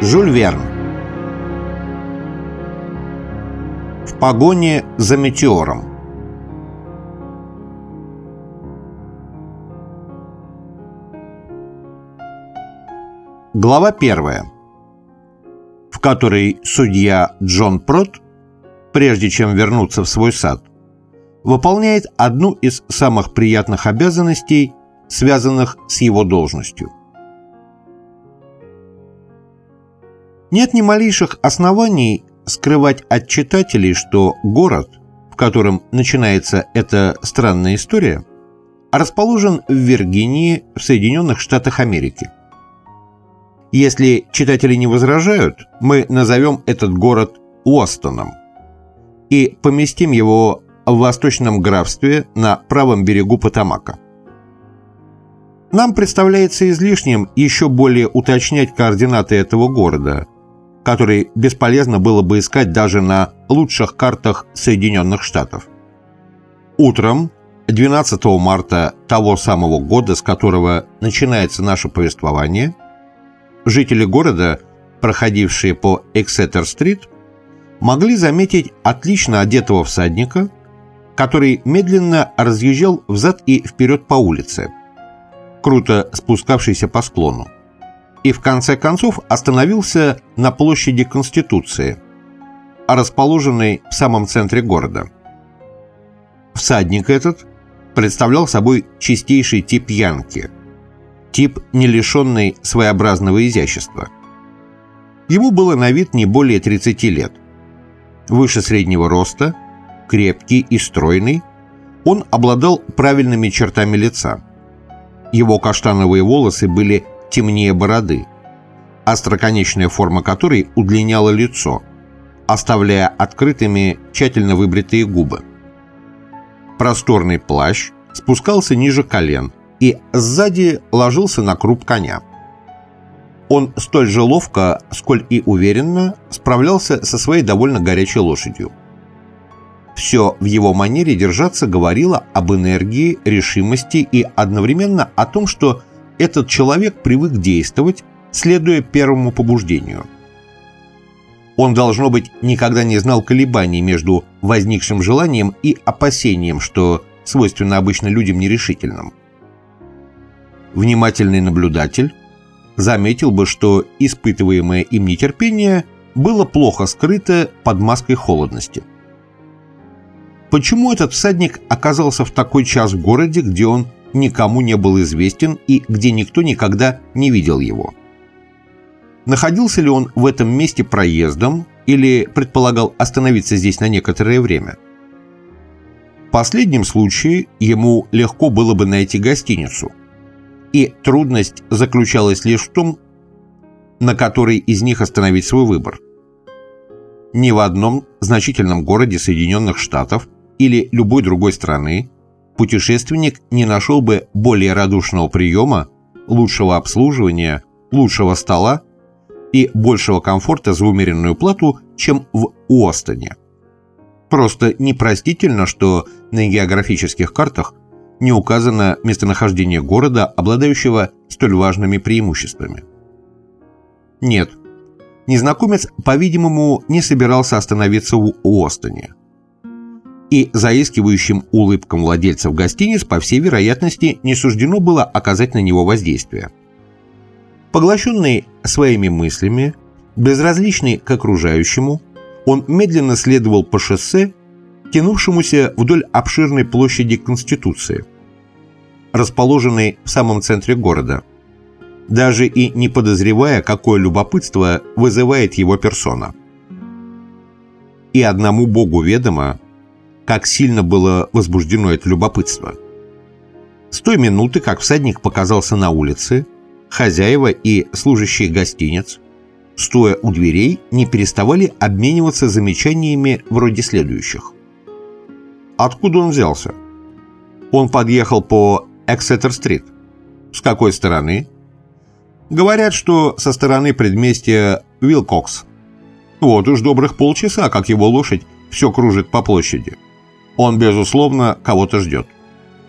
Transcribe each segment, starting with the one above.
Жюль Верн В погоне за метеором Глава первая, в которой судья Джон Прот, прежде чем вернуться в свой сад, выполняет одну из самых приятных обязанностей, связанных с его должностью. Нет ни малейших оснований скрывать от читателей, что город, в котором начинается эта странная история, расположен в Виргинии в Соединенных Штатах Америки. Если читатели не возражают, мы назовем этот город Уостоном и поместим его в Восточном графстве на правом берегу Потамака. Нам представляется излишним еще более уточнять координаты этого города, который бесполезно было бы искать даже на лучших картах Соединенных Штатов. Утром 12 марта того самого года, с которого начинается наше повествование, жители города, проходившие по Эксетер-стрит, могли заметить отлично одетого всадника, который медленно разъезжал взад и вперед по улице – круто спускавшийся по склону, и в конце концов остановился на площади Конституции, расположенной в самом центре города. Всадник этот представлял собой чистейший тип янки, тип, не лишенный своеобразного изящества. Ему было на вид не более 30 лет. Выше среднего роста, крепкий и стройный, он обладал правильными чертами лица – его каштановые волосы были темнее бороды, остроконечная форма которой удлиняла лицо, оставляя открытыми тщательно выбритые губы. Просторный плащ спускался ниже колен и сзади ложился на круп коня. Он столь же ловко, сколь и уверенно справлялся со своей довольно горячей лошадью. Все в его манере держаться говорило об энергии, решимости и одновременно о том, что этот человек привык действовать, следуя первому побуждению. Он, должно быть, никогда не знал колебаний между возникшим желанием и опасением, что свойственно обычно людям нерешительным. Внимательный наблюдатель заметил бы, что испытываемое им нетерпение было плохо скрыто под маской холодности – Почему этот всадник оказался в такой час в городе, где он никому не был известен и где никто никогда не видел его? Находился ли он в этом месте проездом или предполагал остановиться здесь на некоторое время? В последнем случае ему легко было бы найти гостиницу, и трудность заключалась лишь в том, на который из них остановить свой выбор. Ни в одном значительном городе Соединенных Штатов или любой другой страны, путешественник не нашел бы более радушного приема, лучшего обслуживания, лучшего стола и большего комфорта за умеренную плату, чем в Уостоне. Просто непростительно, что на географических картах не указано местонахождение города, обладающего столь важными преимуществами. Нет, незнакомец, по-видимому, не собирался остановиться в Уостоне и заискивающим улыбкам владельцев гостиниц, по всей вероятности, не суждено было оказать на него воздействие. Поглощенный своими мыслями, безразличный к окружающему, он медленно следовал по шоссе, тянувшемуся вдоль обширной площади Конституции, расположенной в самом центре города, даже и не подозревая, какое любопытство вызывает его персона. И одному Богу ведомо, как сильно было возбуждено это любопытство. С той минуты, как всадник показался на улице, хозяева и служащие гостиниц, стоя у дверей, не переставали обмениваться замечаниями вроде следующих. Откуда он взялся? Он подъехал по Эксетер-стрит. С какой стороны? Говорят, что со стороны предместья Вилкокс. Вот уж добрых полчаса, как его лошадь все кружит по площади. Он, безусловно, кого-то ждет.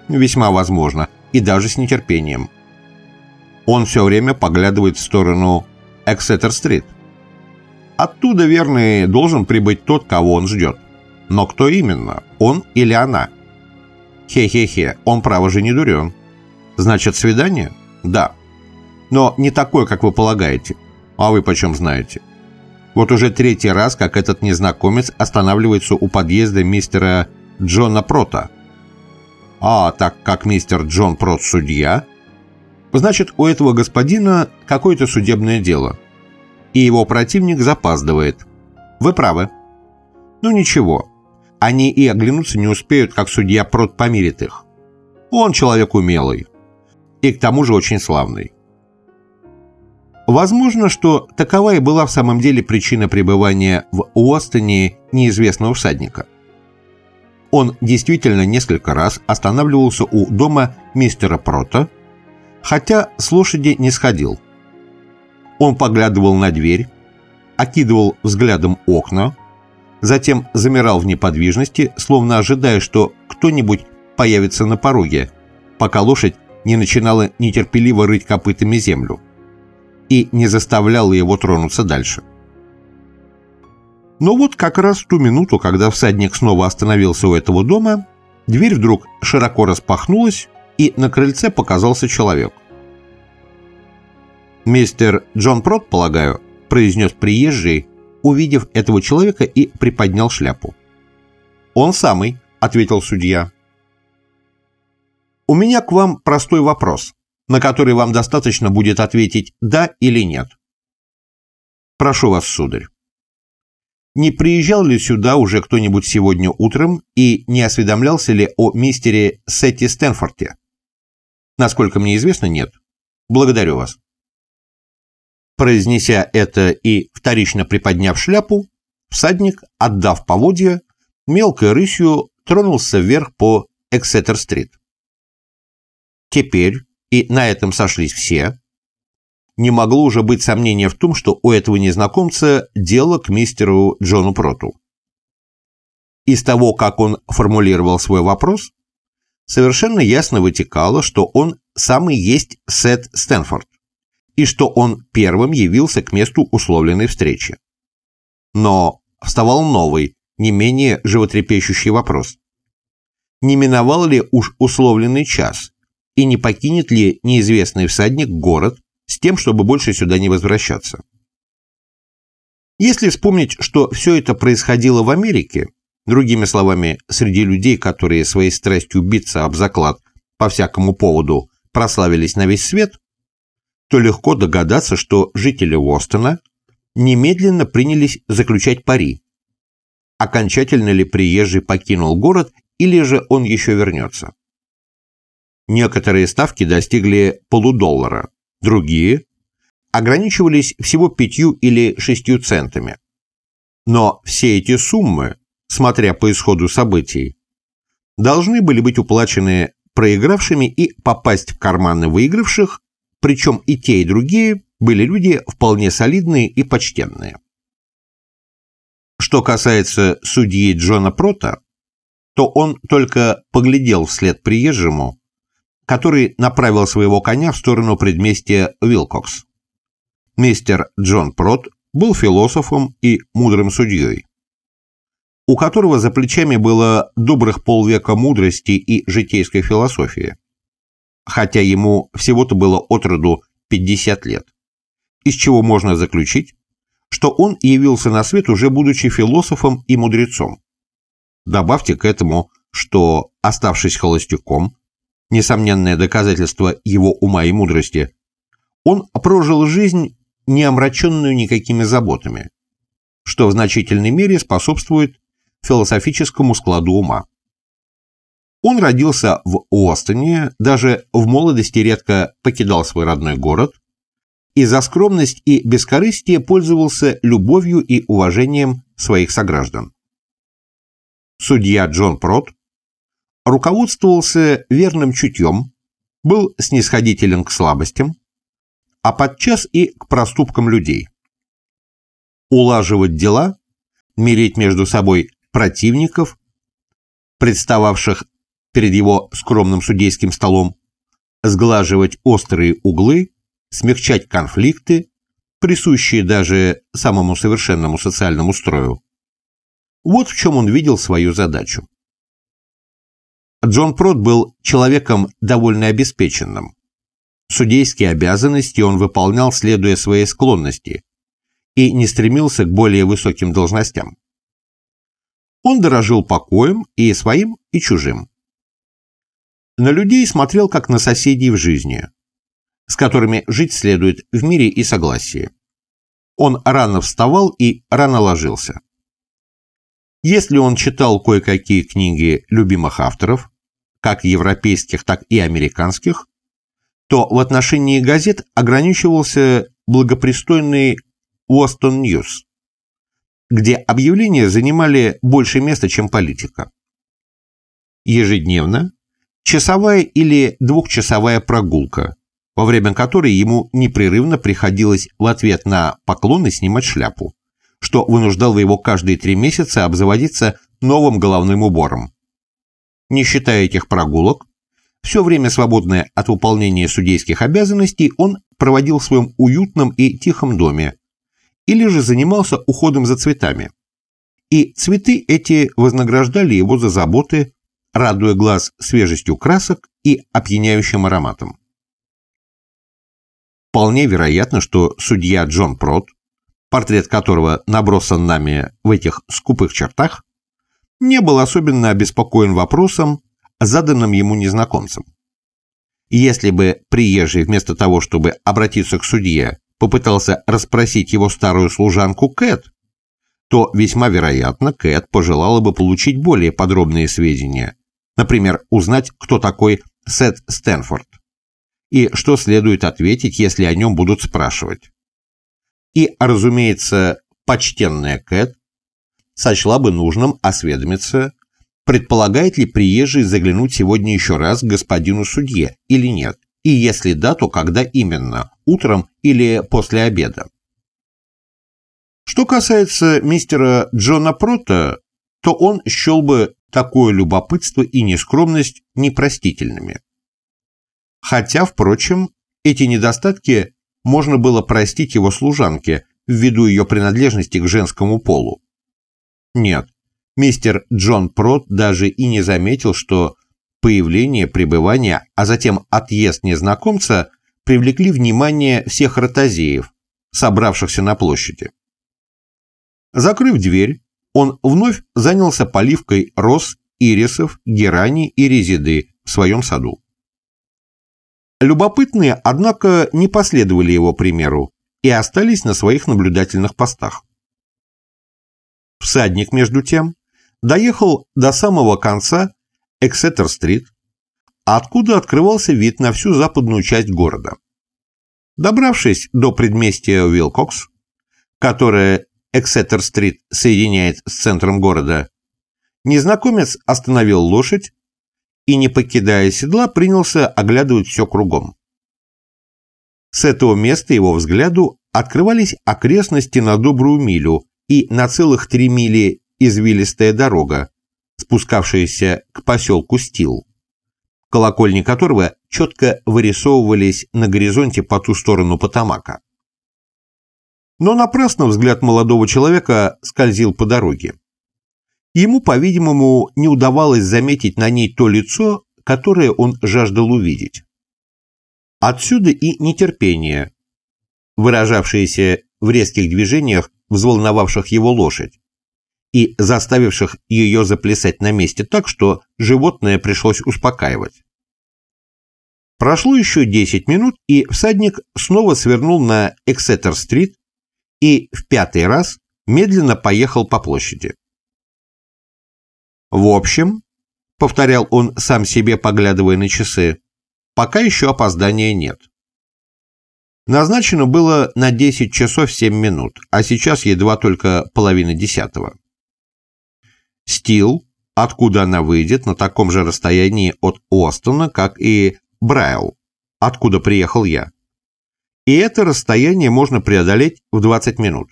Весьма возможно, и даже с нетерпением. Он все время поглядывает в сторону Эксетер-стрит. Оттуда, верный, должен прибыть тот, кого он ждет. Но кто именно, он или она? Хе-хе-хе, он, право же, не дурен. Значит, свидание? Да. Но не такое, как вы полагаете. А вы почем знаете? Вот уже третий раз, как этот незнакомец останавливается у подъезда мистера Джона Прота. А так как мистер Джон Прот судья, значит, у этого господина какое-то судебное дело. И его противник запаздывает. Вы правы. Ну ничего, они и оглянуться не успеют, как судья Прот помирит их. Он человек умелый. И к тому же очень славный. Возможно, что такова и была в самом деле причина пребывания в Уостоне неизвестного всадника. Он действительно несколько раз останавливался у дома мистера Прота, хотя с лошади не сходил. Он поглядывал на дверь, окидывал взглядом окна, затем замирал в неподвижности, словно ожидая, что кто-нибудь появится на пороге, пока лошадь не начинала нетерпеливо рыть копытами землю и не заставляла его тронуться дальше. Но вот как раз в ту минуту, когда всадник снова остановился у этого дома, дверь вдруг широко распахнулась, и на крыльце показался человек. «Мистер Джон Прот, полагаю», — произнес приезжий, увидев этого человека и приподнял шляпу. «Он самый», — ответил судья. «У меня к вам простой вопрос, на который вам достаточно будет ответить «да» или «нет». Прошу вас, сударь. Не приезжал ли сюда уже кто-нибудь сегодня утром и не осведомлялся ли о мистере Сетти Стэнфорте? Насколько мне известно, нет. Благодарю вас. Произнеся это и вторично приподняв шляпу, всадник, отдав поводья, мелкой рысью тронулся вверх по Эксетер-стрит. Теперь, и на этом сошлись все, не могло уже быть сомнения в том, что у этого незнакомца дело к мистеру Джону Проту. Из того, как он формулировал свой вопрос, совершенно ясно вытекало, что он самый есть Сет Стэнфорд и что он первым явился к месту условленной встречи. Но вставал новый, не менее животрепещущий вопрос. Не миновал ли уж условленный час, и не покинет ли неизвестный всадник город с тем, чтобы больше сюда не возвращаться? Если вспомнить, что все это происходило в Америке, другими словами, среди людей, которые своей страстью биться об заклад по всякому поводу прославились на весь свет, то легко догадаться, что жители Уостона немедленно принялись заключать пари. Окончательно ли приезжий покинул город или же он еще вернется? Некоторые ставки достигли полудоллара, другие ограничивались всего пятью или шестью центами. Но все эти суммы, смотря по исходу событий, должны были быть уплачены проигравшими и попасть в карманы выигравших причем и те, и другие были люди вполне солидные и почтенные. Что касается судьи Джона Прота, то он только поглядел вслед приезжему, который направил своего коня в сторону предместья Вилкокс. Мистер Джон Прот был философом и мудрым судьей, у которого за плечами было добрых полвека мудрости и житейской философии хотя ему всего-то было от роду 50 лет. Из чего можно заключить, что он явился на свет уже будучи философом и мудрецом. Добавьте к этому, что, оставшись холостяком, несомненное доказательство его ума и мудрости, он прожил жизнь, не омраченную никакими заботами, что в значительной мере способствует философическому складу ума. Он родился в Остоне, даже в молодости редко покидал свой родной город, и за скромность и бескорыстие пользовался любовью и уважением своих сограждан. Судья Джон Прот руководствовался верным чутьем, был снисходителен к слабостям, а подчас и к проступкам людей. Улаживать дела, мирить между собой противников, представавших перед его скромным судейским столом, сглаживать острые углы, смягчать конфликты, присущие даже самому совершенному социальному строю. Вот в чем он видел свою задачу. Джон Прот был человеком довольно обеспеченным. Судейские обязанности он выполнял, следуя своей склонности, и не стремился к более высоким должностям. Он дорожил покоем и своим, и чужим. На людей смотрел как на соседей в жизни, с которыми жить следует в мире и согласии. Он рано вставал и рано ложился. Если он читал кое-какие книги любимых авторов, как европейских, так и американских, то в отношении газет ограничивался благопристойной Уостон Ньюс, где объявления занимали больше места, чем политика. Ежедневно часовая или двухчасовая прогулка, во время которой ему непрерывно приходилось в ответ на поклоны снимать шляпу, что вынуждало его каждые три месяца обзаводиться новым головным убором. Не считая этих прогулок, все время свободное от выполнения судейских обязанностей он проводил в своем уютном и тихом доме, или же занимался уходом за цветами. И цветы эти вознаграждали его за заботы, радуя глаз свежестью красок и опьяняющим ароматом. Вполне вероятно, что судья Джон Прот, портрет которого набросан нами в этих скупых чертах, не был особенно обеспокоен вопросом, заданным ему незнакомцем. Если бы приезжий вместо того, чтобы обратиться к судье, попытался расспросить его старую служанку Кэт, то весьма вероятно Кэт пожелала бы получить более подробные сведения, например, узнать, кто такой Сет Стэнфорд, и что следует ответить, если о нем будут спрашивать. И, разумеется, почтенная Кэт сочла бы нужным осведомиться, предполагает ли приезжий заглянуть сегодня еще раз к господину судье или нет, и если да, то когда именно, утром или после обеда. Что касается мистера Джона Прота, то он счел бы такое любопытство и нескромность непростительными. Хотя, впрочем, эти недостатки можно было простить его служанке ввиду ее принадлежности к женскому полу. Нет, мистер Джон Прот даже и не заметил, что появление, пребывание, а затем отъезд незнакомца привлекли внимание всех ротозеев, собравшихся на площади. Закрыв дверь, он вновь занялся поливкой роз, ирисов, герани и резиды в своем саду. Любопытные, однако, не последовали его примеру и остались на своих наблюдательных постах. Всадник, между тем, доехал до самого конца Эксетер-стрит, откуда открывался вид на всю западную часть города. Добравшись до предместья Уилкокс, которое Эксетер-стрит соединяет с центром города, незнакомец остановил лошадь и, не покидая седла, принялся оглядывать все кругом. С этого места его взгляду открывались окрестности на добрую милю и на целых три мили извилистая дорога, спускавшаяся к поселку Стил, колокольни которого четко вырисовывались на горизонте по ту сторону Потамака. Но напрасно взгляд молодого человека скользил по дороге. Ему, по-видимому, не удавалось заметить на ней то лицо, которое он жаждал увидеть. Отсюда и нетерпение, выражавшееся в резких движениях, взволновавших его лошадь, и заставивших ее заплясать на месте так, что животное пришлось успокаивать. Прошло еще 10 минут, и всадник снова свернул на Эксетер-стрит и в пятый раз медленно поехал по площади. «В общем», — повторял он сам себе, поглядывая на часы, — «пока еще опоздания нет». Назначено было на 10 часов 7 минут, а сейчас едва только половина десятого. Стил, откуда она выйдет, на таком же расстоянии от Остона, как и Брайл, откуда приехал я. И это расстояние можно преодолеть в 20 минут.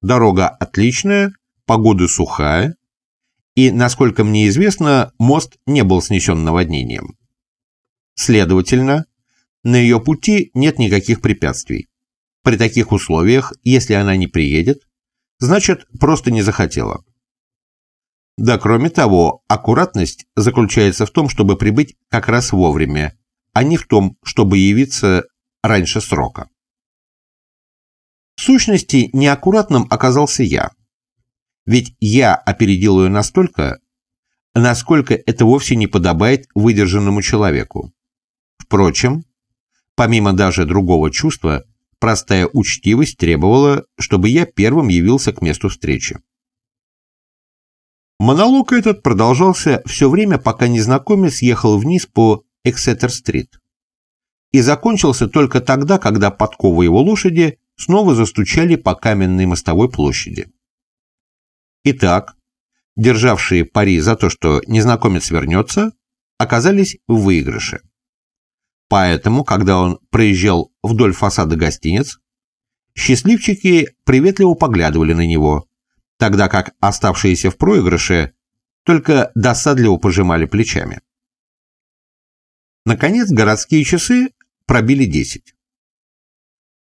Дорога отличная, погода сухая, и, насколько мне известно, мост не был снесен наводнением. Следовательно, на ее пути нет никаких препятствий. При таких условиях, если она не приедет, значит, просто не захотела. Да, кроме того, аккуратность заключается в том, чтобы прибыть как раз вовремя, а не в том, чтобы явиться раньше срока. В сущности, неаккуратным оказался я. Ведь я опередил ее настолько, насколько это вовсе не подобает выдержанному человеку. Впрочем, помимо даже другого чувства, простая учтивость требовала, чтобы я первым явился к месту встречи. Монолог этот продолжался все время, пока незнакомец ехал вниз по Эксетер-стрит. И закончился только тогда, когда подковы его лошади снова застучали по каменной мостовой площади. Итак, державшие пари за то, что незнакомец вернется, оказались в выигрыше. Поэтому, когда он проезжал вдоль фасада гостиниц, счастливчики приветливо поглядывали на него, тогда как оставшиеся в проигрыше только досадливо пожимали плечами. Наконец городские часы пробили десять.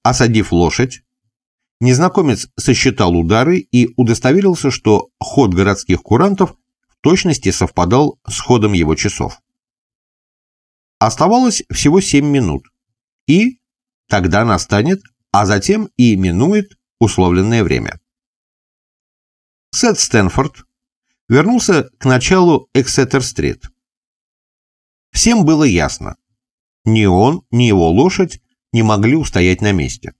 Осадив лошадь, незнакомец сосчитал удары и удостоверился, что ход городских курантов в точности совпадал с ходом его часов. Оставалось всего семь минут, и тогда настанет, а затем и минует условленное время. Сет Стэнфорд вернулся к началу Эксетер-стрит. Всем было ясно. Ни он, ни его лошадь не могли устоять на месте.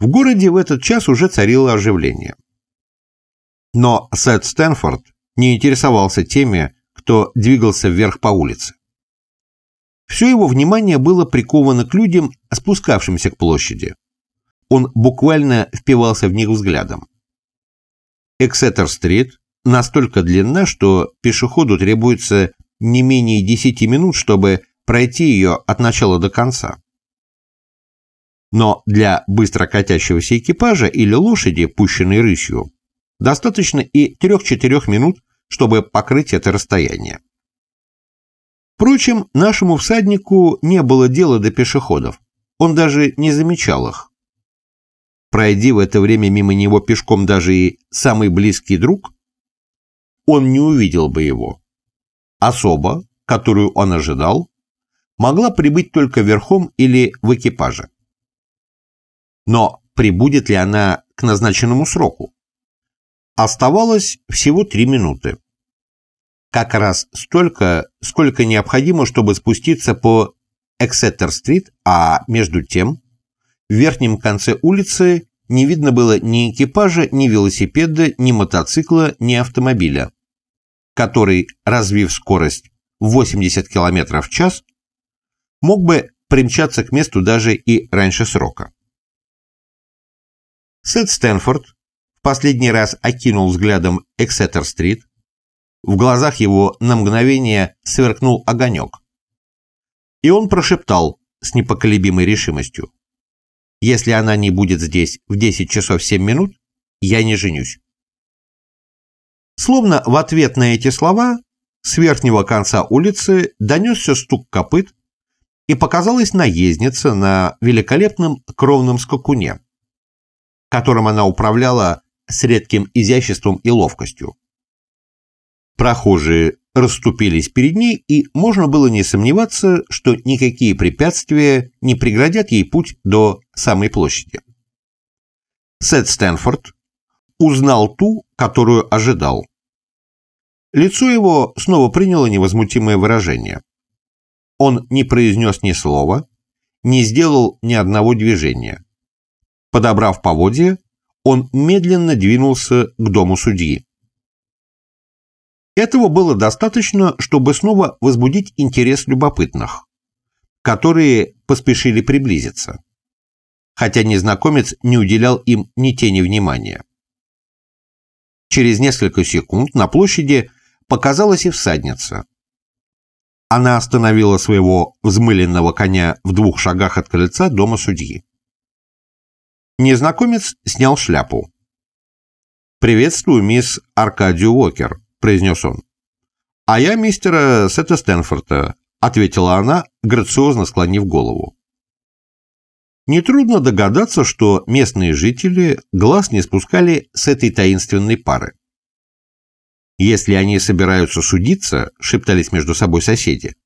В городе в этот час уже царило оживление. Но Сет Стэнфорд не интересовался теми, кто двигался вверх по улице. Все его внимание было приковано к людям, спускавшимся к площади. Он буквально впивался в них взглядом. Эксетер-стрит настолько длинна, что пешеходу требуется не менее 10 минут, чтобы пройти ее от начала до конца. Но для быстро катящегося экипажа или лошади, пущенной рысью, достаточно и 3-4 минут, чтобы покрыть это расстояние. Впрочем, нашему всаднику не было дела до пешеходов, он даже не замечал их. Пройди в это время мимо него пешком даже и самый близкий друг, он не увидел бы его. Особа, которую он ожидал, могла прибыть только верхом или в экипаже. Но прибудет ли она к назначенному сроку? Оставалось всего три минуты. Как раз столько, сколько необходимо, чтобы спуститься по Эксетер-стрит, а между тем в верхнем конце улицы не видно было ни экипажа, ни велосипеда, ни мотоцикла, ни автомобиля, который, развив скорость в 80 км в час, мог бы примчаться к месту даже и раньше срока. Сет Стэнфорд в последний раз окинул взглядом Эксетер-стрит, в глазах его на мгновение сверкнул огонек, и он прошептал с непоколебимой решимостью. Если она не будет здесь в 10 часов 7 минут, я не женюсь. Словно в ответ на эти слова с верхнего конца улицы донесся стук копыт и показалась наездница на великолепном кровном скакуне, которым она управляла с редким изяществом и ловкостью. Прохожие расступились перед ней, и можно было не сомневаться, что никакие препятствия не преградят ей путь до самой площади. Сет Стэнфорд узнал ту, которую ожидал. Лицо его снова приняло невозмутимое выражение. Он не произнес ни слова, не сделал ни одного движения. Подобрав поводья, он медленно двинулся к дому судьи. Этого было достаточно, чтобы снова возбудить интерес любопытных, которые поспешили приблизиться, хотя незнакомец не уделял им ни тени внимания. Через несколько секунд на площади показалась и всадница. Она остановила своего взмыленного коня в двух шагах от крыльца дома судьи. Незнакомец снял шляпу. «Приветствую, мисс Аркадию Уокер», произнес он. «А я мистера Сета Стэнфорда», — ответила она, грациозно склонив голову. Нетрудно догадаться, что местные жители глаз не спускали с этой таинственной пары. Если они собираются судиться, шептались между собой соседи,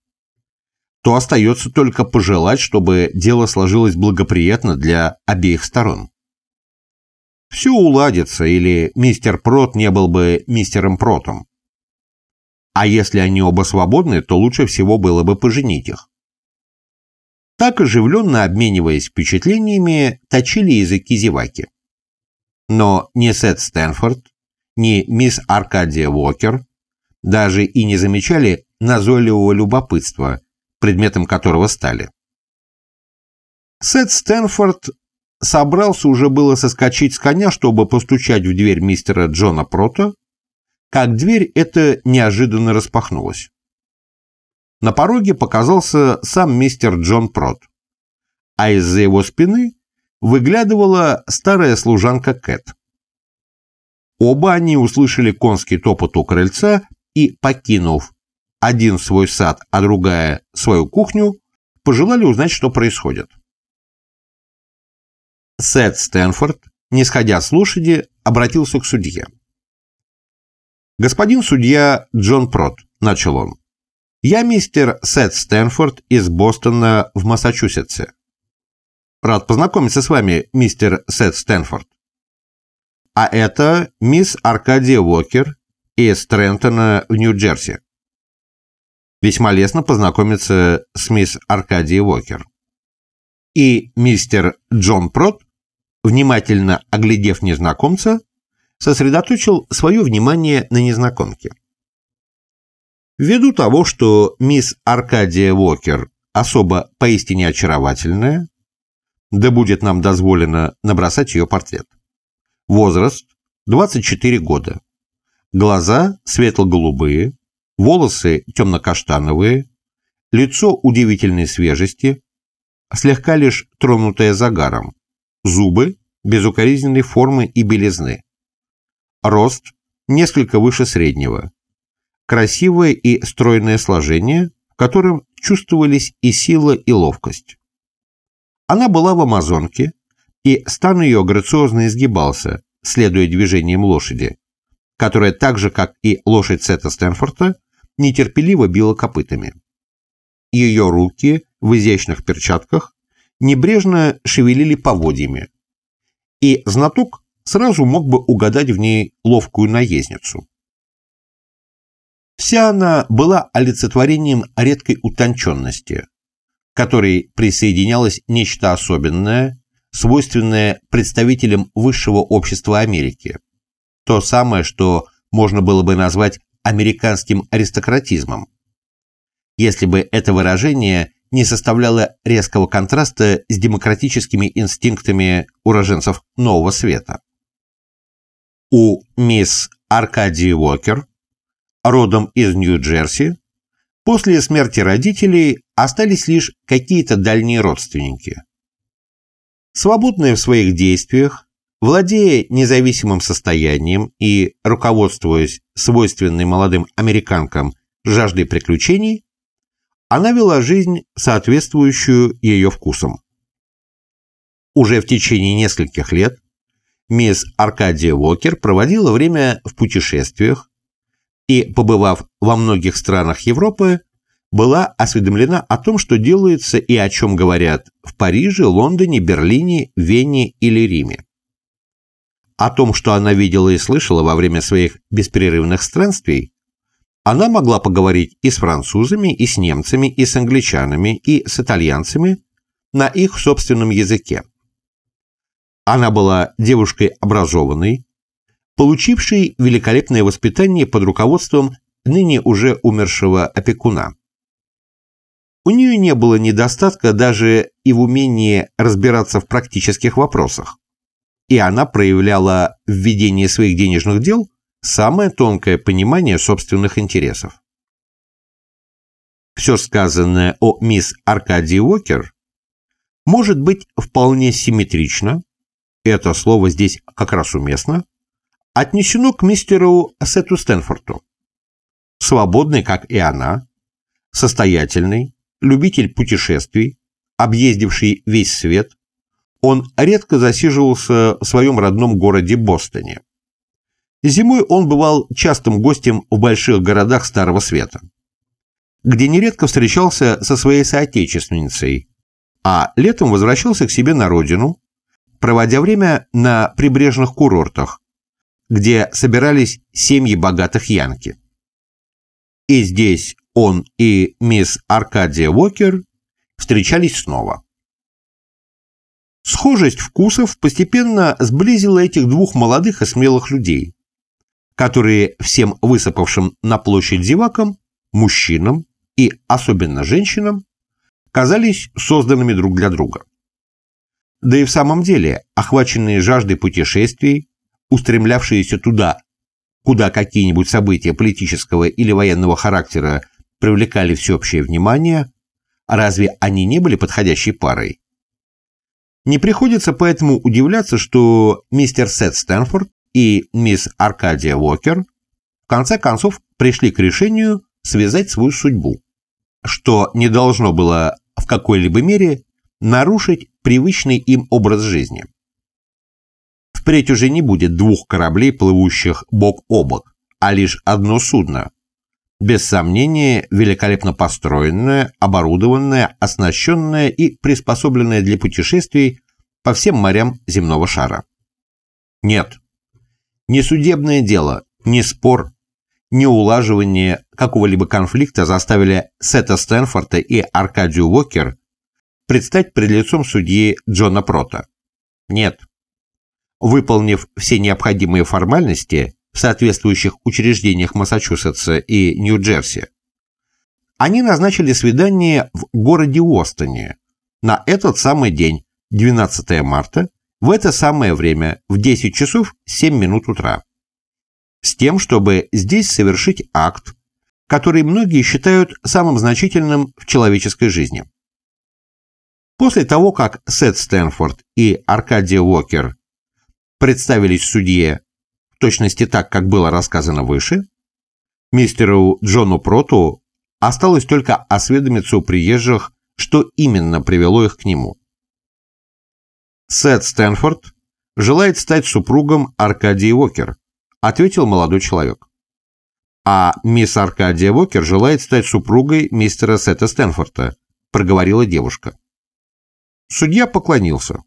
то остается только пожелать, чтобы дело сложилось благоприятно для обеих сторон. Все уладится, или мистер Прот не был бы мистером Протом. А если они оба свободны, то лучше всего было бы поженить их. Так оживленно обмениваясь впечатлениями, точили языки зеваки. Но ни Сет Стэнфорд, ни мисс Аркадия Уокер даже и не замечали назойливого любопытства, предметом которого стали. Сет Стэнфорд собрался уже было соскочить с коня, чтобы постучать в дверь мистера Джона Прота, как дверь эта неожиданно распахнулась. На пороге показался сам мистер Джон Прот, а из-за его спины выглядывала старая служанка Кэт. Оба они услышали конский топот у крыльца и, покинув один свой сад, а другая свою кухню, пожелали узнать, что происходит. Сет Стэнфорд, не сходя с лошади, обратился к судье. «Господин судья Джон Прот», — начал он, — «я мистер Сет Стэнфорд из Бостона в Массачусетсе. Рад познакомиться с вами, мистер Сет Стэнфорд. А это мисс Аркадия Уокер из Трентона в Нью-Джерси. Весьма лестно познакомиться с мисс Аркадией Уокер. И мистер Джон Прот внимательно оглядев незнакомца, сосредоточил свое внимание на незнакомке. Ввиду того, что мисс Аркадия Уокер особо поистине очаровательная, да будет нам дозволено набросать ее портрет. Возраст – 24 года. Глаза светло-голубые, волосы темно-каштановые, лицо удивительной свежести, слегка лишь тронутое загаром, Зубы безукоризненной формы и белизны. Рост несколько выше среднего. Красивое и стройное сложение, в котором чувствовались и сила, и ловкость. Она была в амазонке, и стан ее грациозно изгибался, следуя движениям лошади, которая так же, как и лошадь Сета Стэнфорда, нетерпеливо била копытами. Ее руки в изящных перчатках небрежно шевелили поводьями, и знаток сразу мог бы угадать в ней ловкую наездницу. Вся она была олицетворением редкой утонченности, которой присоединялось нечто особенное, свойственное представителям высшего общества Америки, то самое, что можно было бы назвать американским аристократизмом, если бы это выражение не составляло резкого контраста с демократическими инстинктами уроженцев Нового Света. У мисс Аркадии Уокер, родом из Нью-Джерси, после смерти родителей остались лишь какие-то дальние родственники. Свободная в своих действиях, владея независимым состоянием и руководствуясь свойственной молодым американкам жаждой приключений, она вела жизнь, соответствующую ее вкусам. Уже в течение нескольких лет мисс Аркадия Уокер проводила время в путешествиях и, побывав во многих странах Европы, была осведомлена о том, что делается и о чем говорят в Париже, Лондоне, Берлине, Вене или Риме. О том, что она видела и слышала во время своих беспрерывных странствий, она могла поговорить и с французами, и с немцами, и с англичанами, и с итальянцами на их собственном языке. Она была девушкой образованной, получившей великолепное воспитание под руководством ныне уже умершего опекуна. У нее не было недостатка даже и в умении разбираться в практических вопросах, и она проявляла в ведении своих денежных дел самое тонкое понимание собственных интересов. Все сказанное о мисс Аркадии Уокер может быть вполне симметрично, это слово здесь как раз уместно, отнесено к мистеру Сету Стэнфорду. Свободный, как и она, состоятельный, любитель путешествий, объездивший весь свет, он редко засиживался в своем родном городе Бостоне. Зимой он бывал частым гостем в больших городах Старого Света, где нередко встречался со своей соотечественницей, а летом возвращался к себе на родину, проводя время на прибрежных курортах, где собирались семьи богатых янки. И здесь он и мисс Аркадия Уокер встречались снова. Схожесть вкусов постепенно сблизила этих двух молодых и смелых людей, которые всем высыпавшим на площадь зевакам, мужчинам и особенно женщинам, казались созданными друг для друга. Да и в самом деле, охваченные жаждой путешествий, устремлявшиеся туда, куда какие-нибудь события политического или военного характера привлекали всеобщее внимание, разве они не были подходящей парой? Не приходится поэтому удивляться, что мистер Сет Стэнфорд и мисс Аркадия Уокер в конце концов пришли к решению связать свою судьбу, что не должно было в какой-либо мере нарушить привычный им образ жизни. Впредь уже не будет двух кораблей, плывущих бок о бок, а лишь одно судно, без сомнения великолепно построенная, оборудованная, оснащенная и приспособленная для путешествий по всем морям земного шара. Нет, ни судебное дело, ни спор, ни улаживание какого-либо конфликта заставили Сета Стэнфорда и Аркадию Уокер предстать пред лицом судьи Джона Прота. Нет. Выполнив все необходимые формальности, в соответствующих учреждениях Массачусетса и Нью-Джерси. Они назначили свидание в городе Уостоне на этот самый день, 12 марта, в это самое время, в 10 часов 7 минут утра. С тем, чтобы здесь совершить акт, который многие считают самым значительным в человеческой жизни. После того, как Сет Стэнфорд и Аркадия Уокер представились судье в точности так, как было рассказано выше, мистеру Джону Проту осталось только осведомиться у приезжих, что именно привело их к нему. «Сет Стэнфорд желает стать супругом Аркадии Уокер», ответил молодой человек. «А мисс Аркадия Уокер желает стать супругой мистера Сета Стэнфорда», проговорила девушка. Судья поклонился.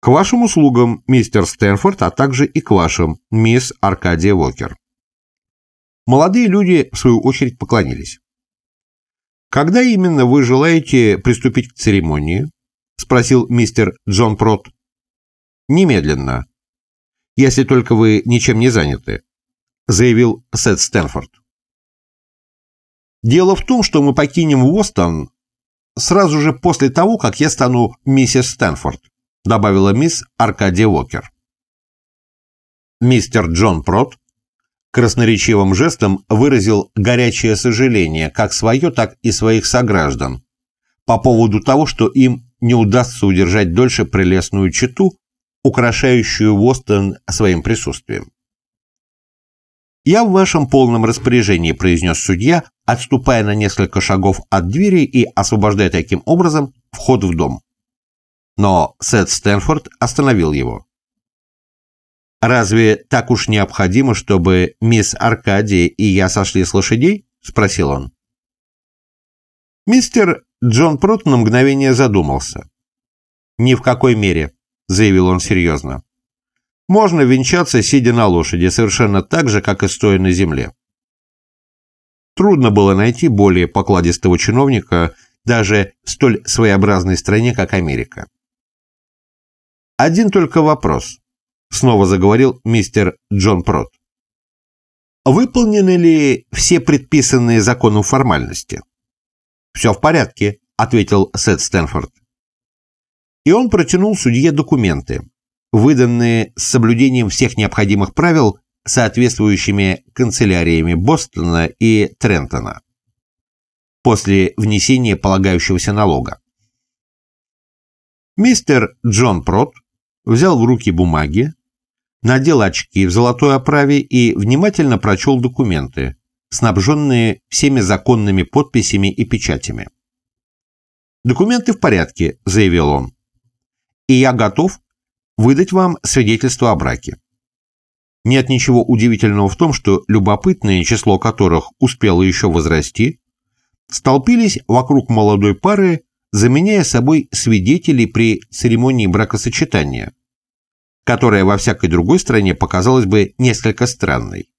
К вашим услугам, мистер Стэнфорд, а также и к вашим, мисс Аркадия Уокер. Молодые люди, в свою очередь, поклонились. «Когда именно вы желаете приступить к церемонии?» – спросил мистер Джон Прот. «Немедленно. Если только вы ничем не заняты», – заявил Сет Стэнфорд. «Дело в том, что мы покинем Уостон сразу же после того, как я стану миссис Стэнфорд», добавила мисс Аркадия Уокер. Мистер Джон Прот красноречивым жестом выразил горячее сожаление как свое, так и своих сограждан по поводу того, что им не удастся удержать дольше прелестную читу, украшающую Востон своим присутствием. «Я в вашем полном распоряжении», – произнес судья, отступая на несколько шагов от двери и освобождая таким образом вход в дом. Но Сет Стэнфорд остановил его. «Разве так уж необходимо, чтобы мисс Аркадия и я сошли с лошадей?» – спросил он. Мистер Джон Прот на мгновение задумался. «Ни в какой мере», – заявил он серьезно. «Можно венчаться, сидя на лошади, совершенно так же, как и стоя на земле». Трудно было найти более покладистого чиновника даже в столь своеобразной стране, как Америка. Один только вопрос, снова заговорил мистер Джон Прот. Выполнены ли все предписанные законом формальности? Все в порядке, ответил Сет Стэнфорд. И он протянул судье документы, выданные с соблюдением всех необходимых правил соответствующими канцеляриями Бостона и Трентона после внесения полагающегося налога. Мистер Джон Прот взял в руки бумаги, надел очки в золотой оправе и внимательно прочел документы, снабженные всеми законными подписями и печатями. «Документы в порядке», — заявил он. и я готов выдать вам свидетельство о браке. Нет ничего удивительного в том, что любопытные, число которых успело еще возрасти, столпились вокруг молодой пары, заменяя собой свидетелей при церемонии бракосочетания, которая во всякой другой стране показалась бы несколько странной.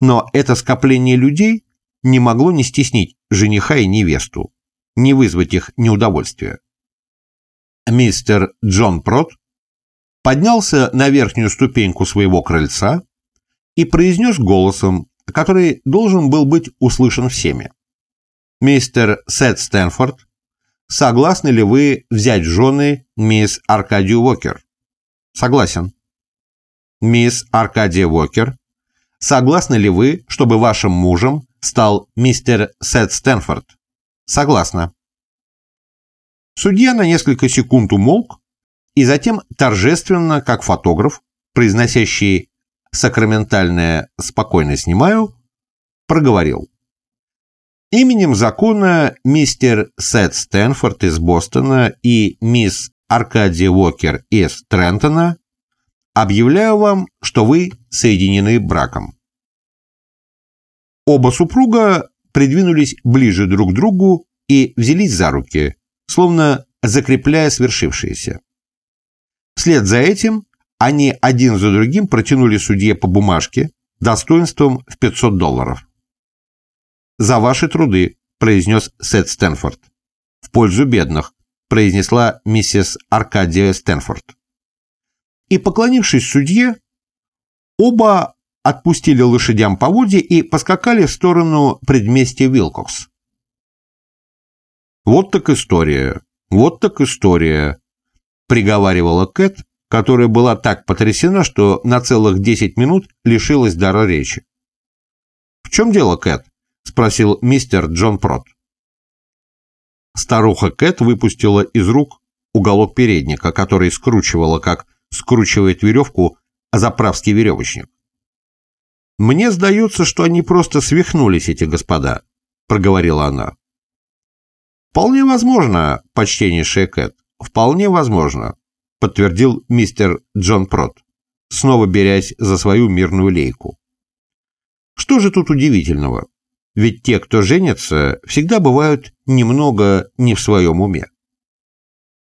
Но это скопление людей не могло не стеснить жениха и невесту, не вызвать их неудовольствия. Мистер Джон Прот поднялся на верхнюю ступеньку своего крыльца и произнес голосом, который должен был быть услышан всеми. «Мистер Сет Стэнфорд, согласны ли вы взять жены мисс Аркадию Уокер?» «Согласен». «Мисс Аркадия Уокер, согласны ли вы, чтобы вашим мужем стал мистер Сет Стэнфорд?» «Согласна». Судья на несколько секунд умолк, и затем торжественно, как фотограф, произносящий сакраментальное «спокойно снимаю», проговорил. Именем закона мистер Сет Стэнфорд из Бостона и мисс Аркадия Уокер из Трентона объявляю вам, что вы соединены браком. Оба супруга придвинулись ближе друг к другу и взялись за руки, словно закрепляя свершившееся. Вслед за этим они один за другим протянули судье по бумажке достоинством в 500 долларов. «За ваши труды», – произнес Сет Стэнфорд. «В пользу бедных», – произнесла миссис Аркадия Стэнфорд. И, поклонившись судье, оба отпустили лошадям поводья и поскакали в сторону предместья Вилкокс. «Вот так история, вот так история», приговаривала Кэт, которая была так потрясена, что на целых 10 минут лишилась дара речи. «В чем дело, Кэт?» – спросил мистер Джон Прот. Старуха Кэт выпустила из рук уголок передника, который скручивала, как скручивает веревку заправский веревочник. «Мне сдается, что они просто свихнулись, эти господа», – проговорила она. «Вполне возможно, почтеннейшая Кэт. «Вполне возможно», — подтвердил мистер Джон Прот, снова берясь за свою мирную лейку. «Что же тут удивительного? Ведь те, кто женится, всегда бывают немного не в своем уме».